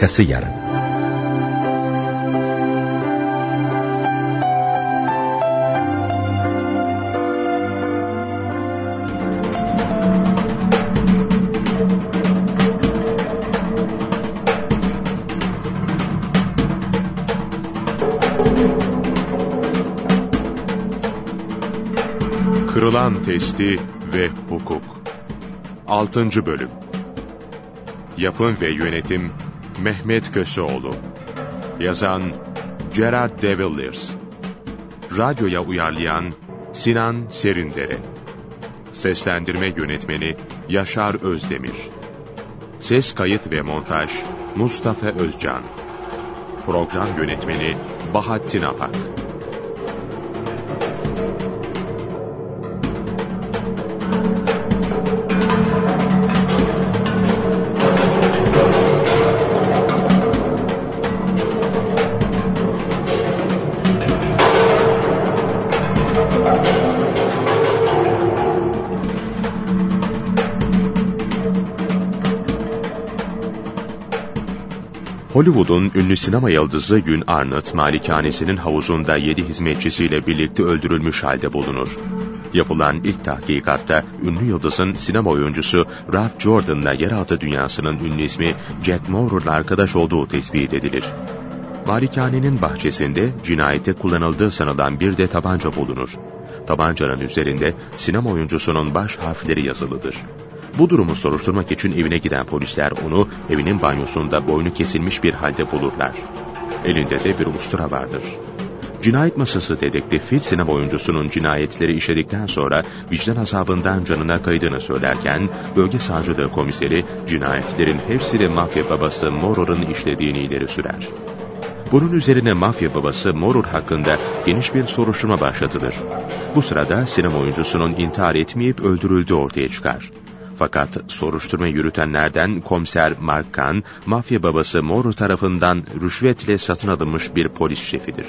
Arkası yarın. Kırılan Testi ve Hukuk 6. Bölüm Yapım ve Yönetim Mehmet Köseoğlu. Yazan Gerard de Villiers. Radyoya uyarlayan Sinan Serindere. Seslendirme Yönetmeni Yaşar Özdemir. Ses kayıt ve montaj Mustafa Özcan. Program Yönetmeni Bahattin Apak Hollywood'un ünlü sinema yıldızı Gün Arnott, malikanesinin havuzunda yedi hizmetçisiyle birlikte öldürülmüş halde bulunur. Yapılan ilk tahkikatta ünlü yıldızın sinema oyuncusu Ralph Jordan'la yeraltı dünyasının ünlü ismi Jack Moore'la arkadaş olduğu tespit edilir. Malikanenin bahçesinde cinayete kullanıldığı sanılan bir de tabanca bulunur. Tabancanın üzerinde sinema oyuncusunun baş harfleri yazılıdır. Bu durumu soruşturmak için evine giden polisler onu evinin banyosunda boynu kesilmiş bir halde bulurlar. Elinde de bir ustura vardır. Cinayet masası dedektifi sinema oyuncusunun cinayetleri işledikten sonra vicdan azabından canına kaydığını söylerken bölge savcılığı komiseri cinayetlerin hepsi de mafya babası Moror'un işlediğini ileri sürer. Bunun üzerine mafya babası Morur hakkında geniş bir soruşturma başlatılır. Bu sırada sinema oyuncusunun intihar etmeyip öldürüldüğü ortaya çıkar. Fakat soruşturma yürütenlerden komiser Mark Kahn, mafya babası Morur tarafından rüşvetle satın alınmış bir polis şefidir.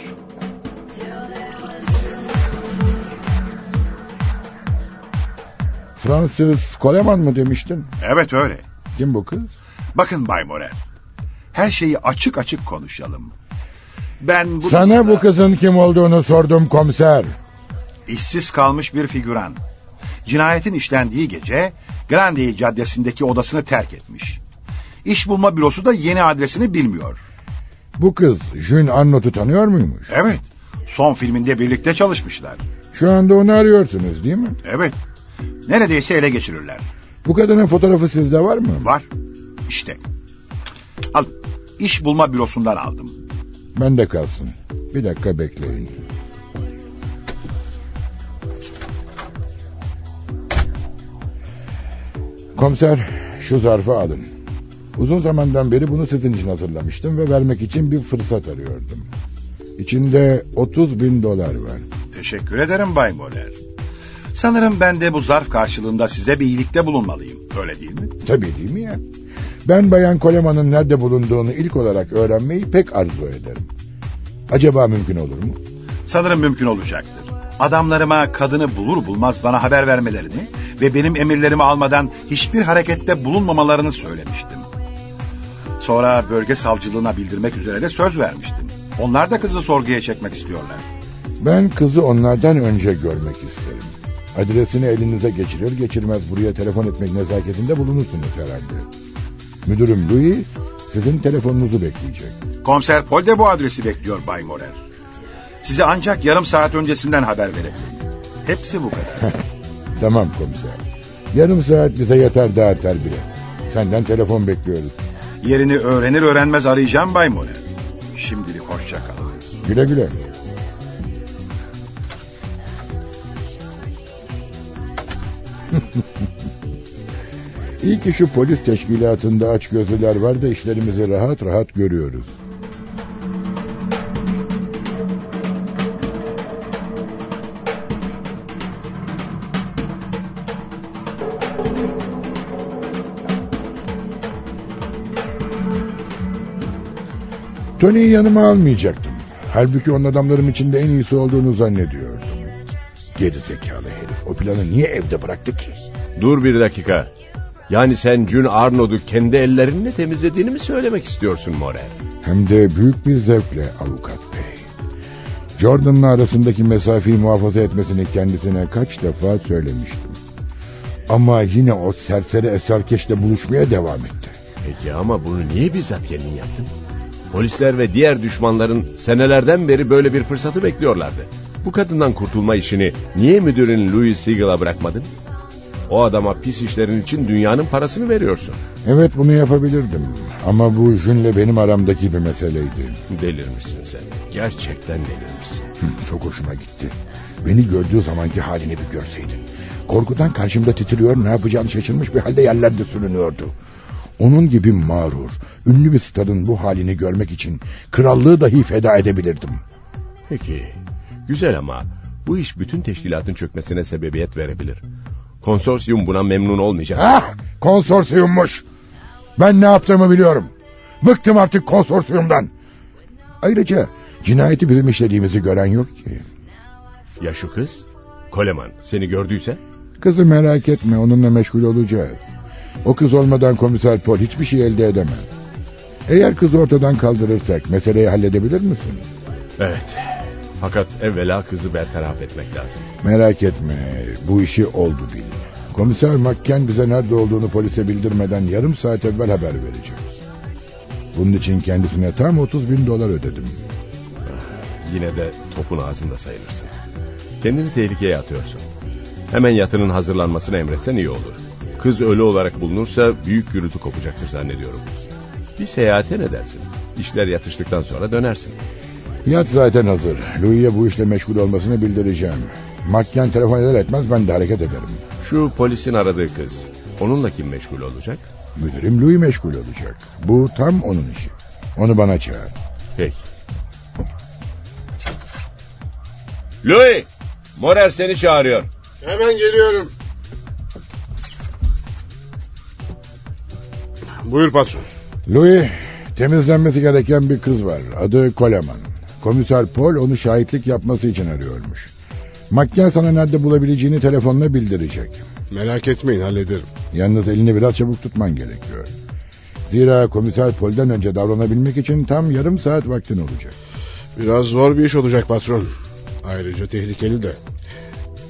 Fransız Koleman mı demiştin? Evet öyle. Kim bu kız? Bakın Bay Morel. Her şeyi açık açık konuşalım. Ben bu... Sana bu kızın kim olduğunu sordum komiser. İşsiz kalmış bir figüran. Cinayetin işlendiği gece Grandey Caddesi'ndeki odasını terk etmiş. İş bulma bürosu da yeni adresini bilmiyor. Bu kız Jün Arnold'u tanıyor muymuş? Evet. Son filminde birlikte çalışmışlar. Şu anda onu arıyorsunuz değil mi? Evet. Neredeyse ele geçirirler. Bu kadının fotoğrafı sizde var mı? Var. İşte. Al. İş bulma bürosundan aldım. Bende kalsın. Bir dakika bekleyin. Komiser şu zarfı alın. Uzun zamandan beri bunu sizin için hazırlamıştım ve vermek için bir fırsat arıyordum. İçinde 30 bin dolar var. Teşekkür ederim Bay Moller. Sanırım ben de bu zarf karşılığında size bir iyilikte bulunmalıyım. Öyle değil mi? Tabii değil mi ya? Ben Bayan Koleman'ın nerede bulunduğunu ilk olarak öğrenmeyi pek arzu ederim. Acaba mümkün olur mu? Sanırım mümkün olacaktır. Adamlarıma kadını bulur bulmaz bana haber vermelerini ve benim emirlerimi almadan hiçbir harekette bulunmamalarını söylemiştim. Sonra bölge savcılığına bildirmek üzere de söz vermiştim. Onlar da kızı sorguya çekmek istiyorlar. Ben kızı onlardan önce görmek isterim. Adresini elinize geçirir geçirmez buraya telefon etmek nezaketinde bulunursunuz herhalde. Müdürüm Louis sizin telefonunuzu bekleyecek. Komiser Paul de bu adresi bekliyor Bay Morer. Size ancak yarım saat öncesinden haber verebilirim. Hepsi bu kadar. tamam komiser. Yarım saat bize yeter de artar bile. Senden telefon bekliyoruz. Yerini öğrenir öğrenmez arayacağım Bay Morer. Şimdilik hoşça kalın. Güle güle. İyi ki şu polis teşkilatında aç gözlüler var da işlerimizi rahat rahat görüyoruz. Tony'yi yanıma almayacaktım. Halbuki onun adamlarım içinde en iyisi olduğunu zannediyordum. Geri zekalı herif. O planı niye evde bıraktı ki? Dur bir dakika. Yani sen June Arnold'u kendi ellerinle temizlediğini mi söylemek istiyorsun Morel? Hem de büyük bir zevkle avukat bey. Jordan'la arasındaki mesafeyi muhafaza etmesini kendisine kaç defa söylemiştim. Ama yine o serseri eserkeşle buluşmaya devam etti. Peki ama bunu niye bizzat kendin yaptın? Polisler ve diğer düşmanların senelerden beri böyle bir fırsatı bekliyorlardı. Bu kadından kurtulma işini niye müdürün Louis Siegel'a bırakmadın? O adama pis işlerin için dünyanın parasını veriyorsun. Evet bunu yapabilirdim. Ama bu Jün'le benim aramdaki bir meseleydi. Delirmişsin sen. Gerçekten delirmişsin. Hı, çok hoşuma gitti. Beni gördüğü zamanki halini bir görseydin. Korkudan karşımda titriyor, ne yapacağını şaşırmış bir halde yerlerde sürünüyordu. Onun gibi mağrur, ünlü bir starın bu halini görmek için krallığı dahi feda edebilirdim. Peki, güzel ama bu iş bütün teşkilatın çökmesine sebebiyet verebilir. Konsorsiyum buna memnun olmayacak. Ah, konsorsiyummuş. Ben ne yaptığımı biliyorum. Bıktım artık konsorsiyumdan. Ayrıca cinayeti bizim işlediğimizi gören yok ki. Ya şu kız? Koleman seni gördüyse? Kızı merak etme onunla meşgul olacağız. O kız olmadan komiser Paul hiçbir şey elde edemez. Eğer kızı ortadan kaldırırsak meseleyi halledebilir misin? Evet. Fakat evvela kızı bertaraf etmek lazım. Merak etme bu işi oldu bil. Komiser Makken bize nerede olduğunu polise bildirmeden yarım saat evvel haber vereceğiz. Bunun için kendisine tam 30 bin dolar ödedim. Yine de topun ağzında sayılırsın. Kendini tehlikeye atıyorsun. Hemen yatının hazırlanmasını emretsen iyi olur. Kız ölü olarak bulunursa büyük gürültü kopacaktır zannediyorum. Bir seyahate ne dersin? İşler yatıştıktan sonra dönersin. Yat zaten hazır. Louis'e bu işle meşgul olmasını bildireceğim. Makken telefon eder etmez ben de hareket ederim. Şu polisin aradığı kız. Onunla kim meşgul olacak? Müdürüm Louis meşgul olacak. Bu tam onun işi. Onu bana çağır. Peki. Louis! Morer seni çağırıyor. Hemen geliyorum. Buyur patron. Louis, temizlenmesi gereken bir kız var. Adı Coleman. Komiser Paul onu şahitlik yapması için arıyormuş. Makken sana nerede bulabileceğini telefonla bildirecek. Merak etmeyin hallederim. Yalnız elini biraz çabuk tutman gerekiyor. Zira komiser Paul'den önce davranabilmek için tam yarım saat vaktin olacak. Biraz zor bir iş olacak patron. Ayrıca tehlikeli de.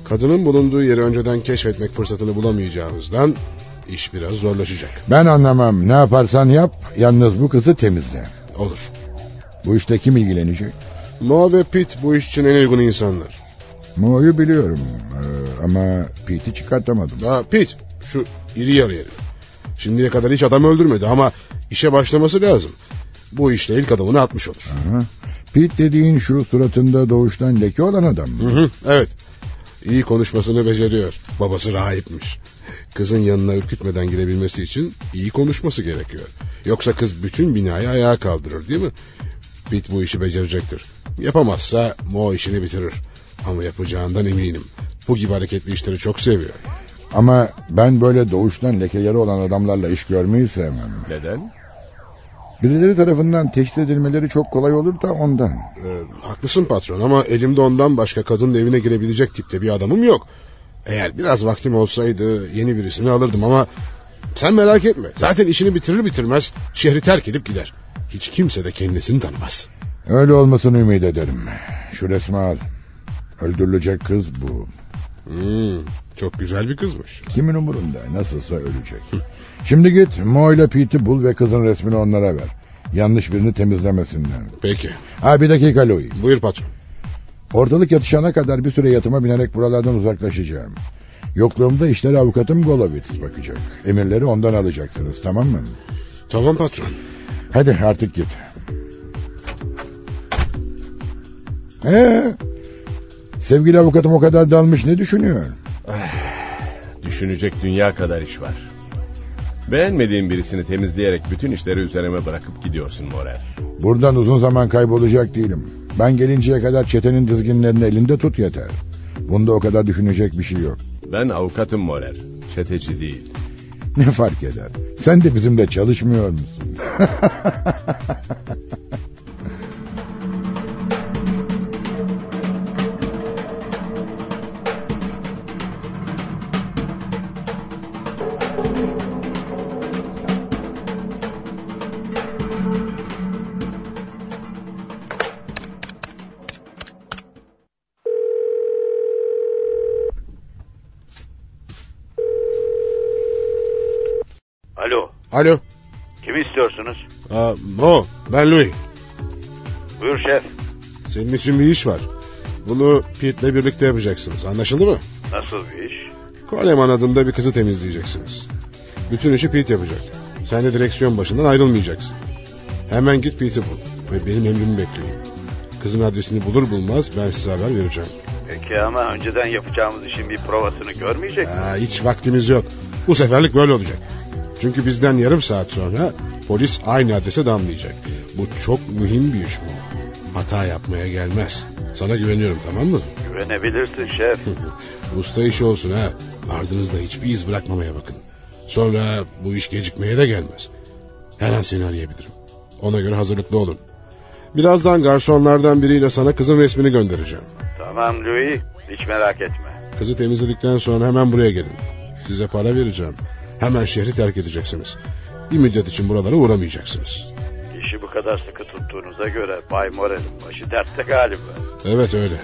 Kadının bulunduğu yeri önceden keşfetmek fırsatını bulamayacağımızdan iş biraz zorlaşacak. Ben anlamam. Ne yaparsan yap. Yalnız bu kızı temizle. Olur. Bu işte kim ilgilenecek? Mo ve Pete bu iş için en uygun insanlar. Mo'yu biliyorum. Ee, ama Pete'i çıkartamadım. Ha Pete şu iri yarı herif. Şimdiye kadar hiç adam öldürmedi ama işe başlaması lazım. Bu işle ilk adımını atmış olur. Aha. Pete dediğin şu suratında doğuştan leke olan adam mı? Hı hı, evet. İyi konuşmasını beceriyor. Babası rahipmiş. Kızın yanına ürkütmeden girebilmesi için iyi konuşması gerekiyor. Yoksa kız bütün binayı ayağa kaldırır değil mi? Pete bu işi becerecektir. Yapamazsa Mo işini bitirir. Ama yapacağından eminim. Bu gibi hareketli işleri çok seviyor. Ama ben böyle doğuştan lekeleri olan adamlarla iş görmeyi sevmem. Neden? Birileri tarafından teşhis edilmeleri çok kolay olur da ondan. Ee, haklısın patron ama elimde ondan başka kadının evine girebilecek tipte bir adamım yok. Eğer biraz vaktim olsaydı yeni birisini alırdım ama sen merak etme. Zaten işini bitirir bitirmez şehri terk edip gider. Hiç kimse de kendisini tanımaz. Öyle olmasını ümit ederim. Şu resmi al. Öldürülecek kız bu. Hmm, çok güzel bir kızmış. Kimin umurunda? Nasılsa ölecek. Şimdi git Mo ile Pete'i bul ve kızın resmini onlara ver. Yanlış birini temizlemesinler. Peki. Ha bir dakika Louis. Buyur patron. Ortalık yatışana kadar bir süre yatıma binerek buralardan uzaklaşacağım. Yokluğumda işleri avukatım Golovitz bakacak. Emirleri ondan alacaksınız tamam mı? Tamam patron. Hadi artık git. Ee, sevgili avukatım o kadar dalmış ne düşünüyor? Düşünecek dünya kadar iş var. Beğenmediğin birisini temizleyerek bütün işleri üzerime bırakıp gidiyorsun Morel. Buradan uzun zaman kaybolacak değilim. Ben gelinceye kadar çetenin dizginlerini elinde tut yeter. Bunda o kadar düşünecek bir şey yok. Ben avukatım Morel. Çeteci değil. Ne fark eder? Sen de bizimle çalışmıyor musun? Alo. Kimi istiyorsunuz? Aa, Mo, ben Louis. Buyur şef. Senin için bir iş var. Bunu Pete'le birlikte yapacaksınız. Anlaşıldı mı? Nasıl bir iş? Coleman adında bir kızı temizleyeceksiniz. Bütün işi Pete yapacak. Sen de direksiyon başından ayrılmayacaksın. Hemen git Pete'i bul. Ve benim emrimi bekleyin. Kızın adresini bulur bulmaz ben size haber vereceğim. Peki ama önceden yapacağımız işin bir provasını görmeyecek mi? Aa, hiç vaktimiz yok. Bu seferlik böyle olacak. Çünkü bizden yarım saat sonra polis aynı adrese damlayacak. Bu çok mühim bir iş bu. Hata yapmaya gelmez. Sana güveniyorum tamam mı? Güvenebilirsin şef. Usta işi olsun ha. Ardınızda hiçbir iz bırakmamaya bakın. Sonra bu iş gecikmeye de gelmez. Her an seni arayabilirim. Ona göre hazırlıklı olun. Birazdan garsonlardan biriyle sana kızın resmini göndereceğim. tamam Louis. Hiç merak etme. Kızı temizledikten sonra hemen buraya gelin. Size para vereceğim. Hemen şehri terk edeceksiniz. Bir müddet için buralara uğramayacaksınız. İşi bu kadar sıkı tuttuğunuza göre Bay Morel'in başı dertte galiba. Evet öyle.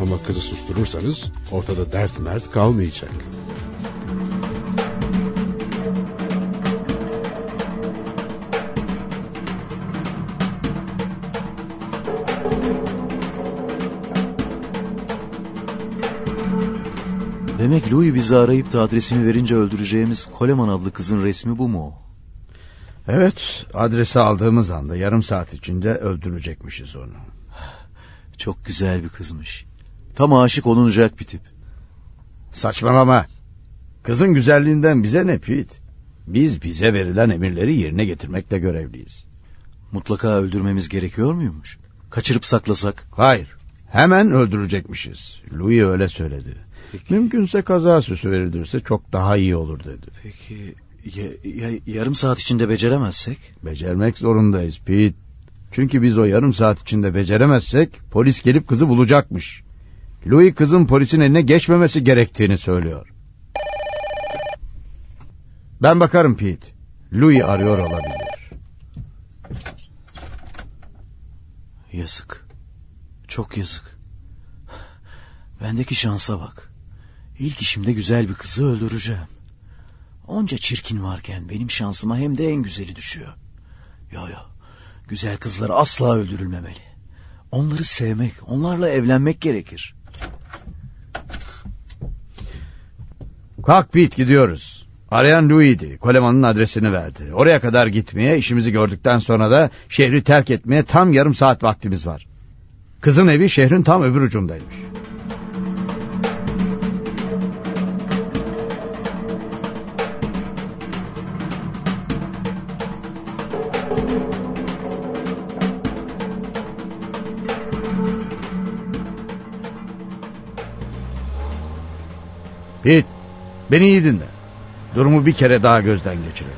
Ama kızı susturursanız ortada dert mert kalmayacak. Demek Louis bizi arayıp da adresini verince öldüreceğimiz Coleman adlı kızın resmi bu mu? Evet, adresi aldığımız anda yarım saat içinde öldürecekmişiz onu. Çok güzel bir kızmış. Tam aşık olunacak bir tip. Saçmalama. Kızın güzelliğinden bize ne Pete? Biz bize verilen emirleri yerine getirmekle görevliyiz. Mutlaka öldürmemiz gerekiyor muymuş? Kaçırıp saklasak? Hayır, hemen öldürecekmişiz. Louis öyle söyledi. Mümkünse kaza süsü verilirse çok daha iyi olur dedi. Peki ya, ya, yarım saat içinde beceremezsek? Becermek zorundayız Pete. Çünkü biz o yarım saat içinde beceremezsek polis gelip kızı bulacakmış. Louis kızın polisin eline geçmemesi gerektiğini söylüyor. Ben bakarım Pete. Louis arıyor olabilir. Yazık. Çok yazık. Bendeki şansa bak. İlk işimde güzel bir kızı öldüreceğim. Onca çirkin varken benim şansıma hem de en güzeli düşüyor. Yo yo. Güzel kızlar asla öldürülmemeli. Onları sevmek, onlarla evlenmek gerekir. Kalk Pete gidiyoruz. Arayan Louis'di. Coleman'ın adresini verdi. Oraya kadar gitmeye, işimizi gördükten sonra da şehri terk etmeye tam yarım saat vaktimiz var. Kızın evi şehrin tam öbür ucundaymış. Pete, beni iyi dinle. Durumu bir kere daha gözden geçirelim.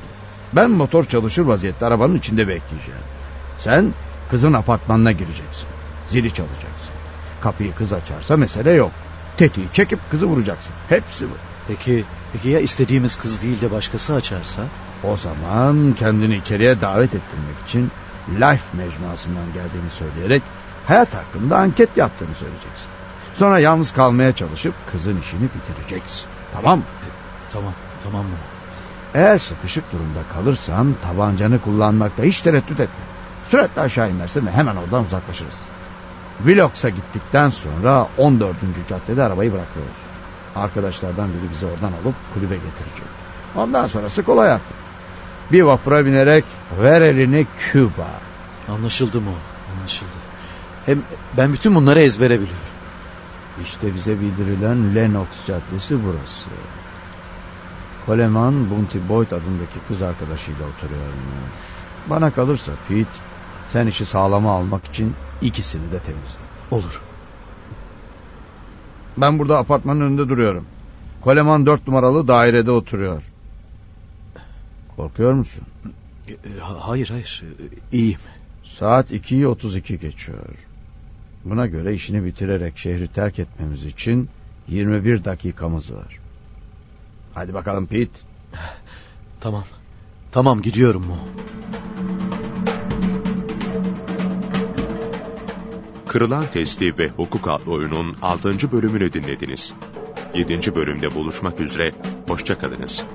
Ben motor çalışır vaziyette arabanın içinde bekleyeceğim. Sen kızın apartmanına gireceksin. Zili çalacaksın. Kapıyı kız açarsa mesele yok. Tetiği çekip kızı vuracaksın. Hepsi bu. Peki, peki ya istediğimiz kız değil de başkası açarsa? O zaman kendini içeriye davet ettirmek için Life mecmuasından geldiğini söyleyerek hayat hakkında anket yaptığını söyleyeceksin. Sonra yalnız kalmaya çalışıp kızın işini bitireceksin. Tamam mı? Tamam, tamam mı? Eğer sıkışık durumda kalırsan tabancanı kullanmakta hiç tereddüt etme. Süratle aşağı inersin ve hemen oradan uzaklaşırız. Willox'a gittikten sonra 14. caddede arabayı bırakıyoruz. Arkadaşlardan biri bizi oradan alıp kulübe getirecek. Ondan sonrası kolay artık. Bir vapura binerek ver elini Küba. Anlaşıldı mı? Anlaşıldı. Hem ben bütün bunları ezbere biliyorum. İşte bize bildirilen Lennox Caddesi burası. Coleman Bunty Boyd adındaki kız arkadaşıyla oturuyormuş. Bana kalırsa Pete, sen işi sağlama almak için ikisini de temizle. Olur. Ben burada apartmanın önünde duruyorum. Coleman dört numaralı dairede oturuyor. Korkuyor musun? E, Hayır, hayır. İyiyim. Saat 2'yi 32 geçiyor. Buna göre işini bitirerek şehri terk etmemiz için 21 dakikamız var. Hadi bakalım Pete. Tamam. Tamam gidiyorum mu? Kırılan Testi ve Hukuk adlı oyunun 6. bölümünü dinlediniz. 7. bölümde buluşmak üzere, hoşçakalınız.